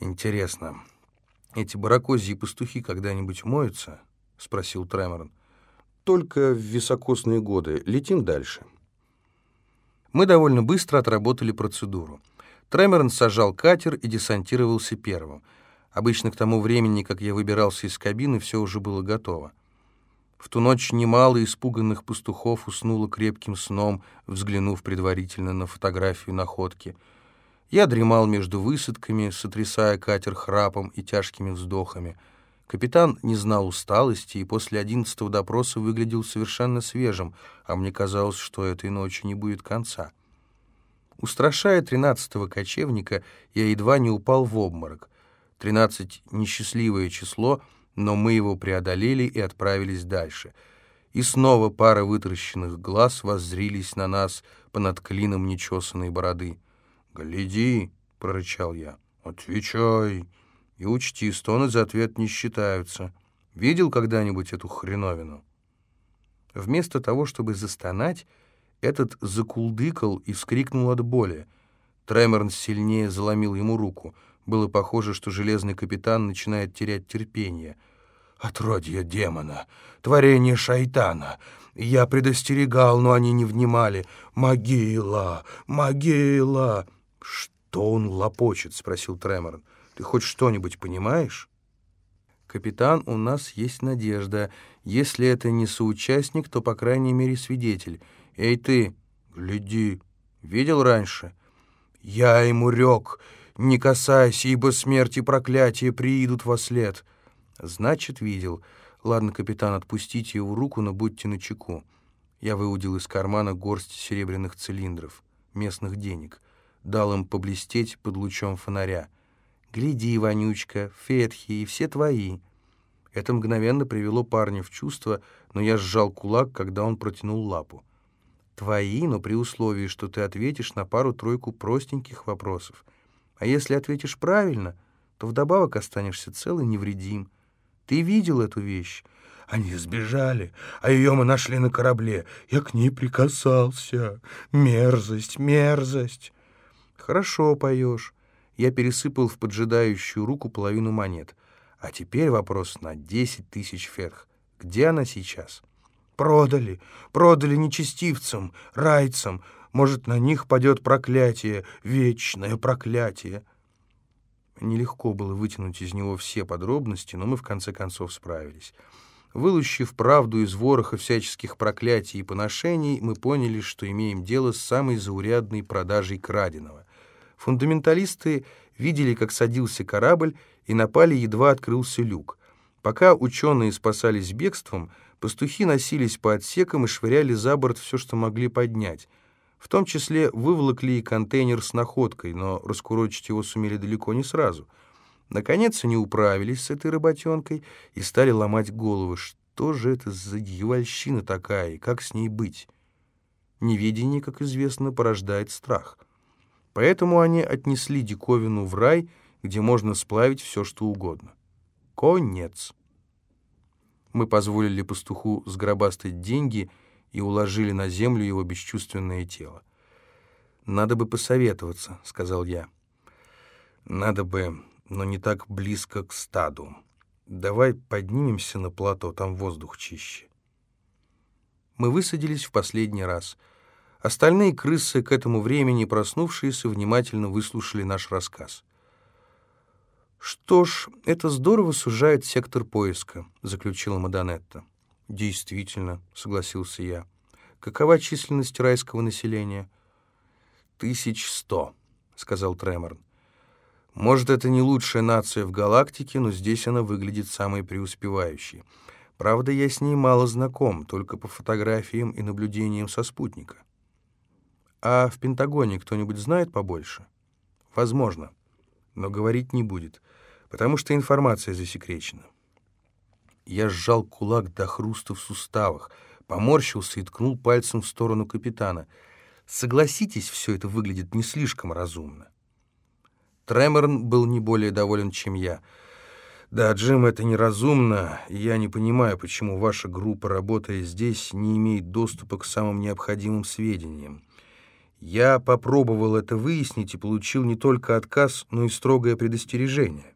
Интересно, эти баракозьи пастухи когда-нибудь моются? Спросил Треморан. Только в високосные годы. Летим дальше. Мы довольно быстро отработали процедуру. Треморан сажал катер и десантировался первым. Обычно к тому времени, как я выбирался из кабины, все уже было готово. В ту ночь немало испуганных пастухов уснуло крепким сном, взглянув предварительно на фотографию находки. Я дремал между высадками, сотрясая катер храпом и тяжкими вздохами. Капитан не знал усталости и после одиннадцатого допроса выглядел совершенно свежим, а мне казалось, что этой ночи не будет конца. Устрашая тринадцатого кочевника, я едва не упал в обморок. Тринадцать — несчастливое число — но мы его преодолели и отправились дальше. И снова пара вытаращенных глаз воззрились на нас понад клином нечесанной бороды. «Гляди!» — прорычал я. «Отвечай!» И учти, стоны за ответ не считаются. Видел когда-нибудь эту хреновину? Вместо того, чтобы застонать, этот закулдыкал и вскрикнул от боли. Треморн сильнее заломил ему руку. Было похоже, что железный капитан начинает терять терпение — Отродье демона, творение шайтана. Я предостерегал, но они не внимали. Могила, могила. Что он лопочет? спросил Треморн. Ты хоть что-нибудь понимаешь? Капитан, у нас есть надежда. Если это не соучастник, то, по крайней мере, свидетель. Эй ты, гляди, видел раньше? Я ему рек, не касайся, ибо смерть и проклятие приидут во след. Значит, видел. Ладно, капитан, отпустите его руку, но будьте начеку. Я выудил из кармана горсть серебряных цилиндров, местных денег. Дал им поблестеть под лучом фонаря. «Гляди, Вонючка, фетхи и все твои». Это мгновенно привело парня в чувство, но я сжал кулак, когда он протянул лапу. «Твои, но при условии, что ты ответишь на пару-тройку простеньких вопросов. А если ответишь правильно, то вдобавок останешься цел и невредим». Ты видел эту вещь? Они сбежали, а ее мы нашли на корабле. Я к ней прикасался. Мерзость, мерзость. Хорошо поешь. Я пересыпал в поджидающую руку половину монет. А теперь вопрос на десять тысяч ферх. Где она сейчас? Продали, продали нечестивцам, райцам. Может, на них падет проклятие, вечное проклятие. Нелегко было вытянуть из него все подробности, но мы в конце концов справились. Вылущив правду из вороха всяческих проклятий и поношений, мы поняли, что имеем дело с самой заурядной продажей краденого. Фундаменталисты видели, как садился корабль, и напали, едва открылся люк. Пока ученые спасались бегством, пастухи носились по отсекам и швыряли за борт все, что могли поднять. В том числе выволокли и контейнер с находкой, но раскурочить его сумели далеко не сразу. Наконец они управились с этой работенкой и стали ломать головы. Что же это за дьявольщина такая, и как с ней быть? Неведение, как известно, порождает страх. Поэтому они отнесли диковину в рай, где можно сплавить все, что угодно. Конец. Мы позволили пастуху сгробастать деньги — и уложили на землю его бесчувственное тело. «Надо бы посоветоваться», — сказал я. «Надо бы, но не так близко к стаду. Давай поднимемся на плато, там воздух чище». Мы высадились в последний раз. Остальные крысы, к этому времени проснувшиеся, внимательно выслушали наш рассказ. «Что ж, это здорово сужает сектор поиска», — заключила Мадонетта. «Действительно», — согласился я. «Какова численность райского населения?» «Тысяч сто», — сказал Треморн. «Может, это не лучшая нация в галактике, но здесь она выглядит самой преуспевающей. Правда, я с ней мало знаком, только по фотографиям и наблюдениям со спутника». «А в Пентагоне кто-нибудь знает побольше?» «Возможно, но говорить не будет, потому что информация засекречена». Я сжал кулак до хруста в суставах, поморщился и ткнул пальцем в сторону капитана. Согласитесь, все это выглядит не слишком разумно. Треморн был не более доволен, чем я. «Да, Джим, это неразумно, и я не понимаю, почему ваша группа, работая здесь, не имеет доступа к самым необходимым сведениям. Я попробовал это выяснить и получил не только отказ, но и строгое предостережение.